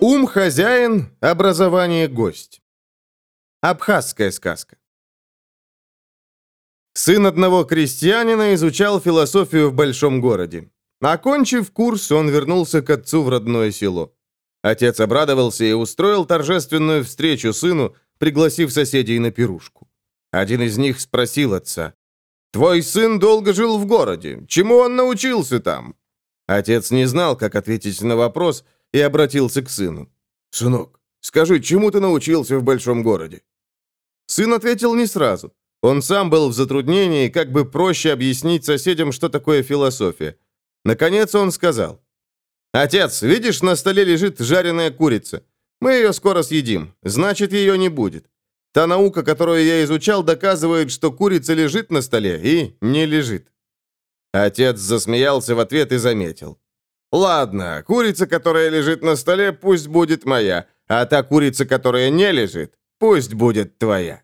Ум хозяин, образование гость. Абхазская сказка. Сын одного крестьянина изучал философию в большом городе. Окончив курс, он вернулся к отцу в родное село. Отец обрадовался и устроил торжественную встречу сыну, пригласив соседей на пирушку. Один из них спросил отца, «Твой сын долго жил в городе. Чему он научился там?» Отец не знал, как ответить на вопрос, и обратился к сыну. «Сынок, скажи, чему ты научился в большом городе?» Сын ответил не сразу. Он сам был в затруднении, как бы проще объяснить соседям, что такое философия. Наконец он сказал. «Отец, видишь, на столе лежит жареная курица. Мы ее скоро съедим, значит, ее не будет. Та наука, которую я изучал, доказывает, что курица лежит на столе и не лежит». Отец засмеялся в ответ и заметил. «Ладно, курица, которая лежит на столе, пусть будет моя, а та курица, которая не лежит, пусть будет твоя».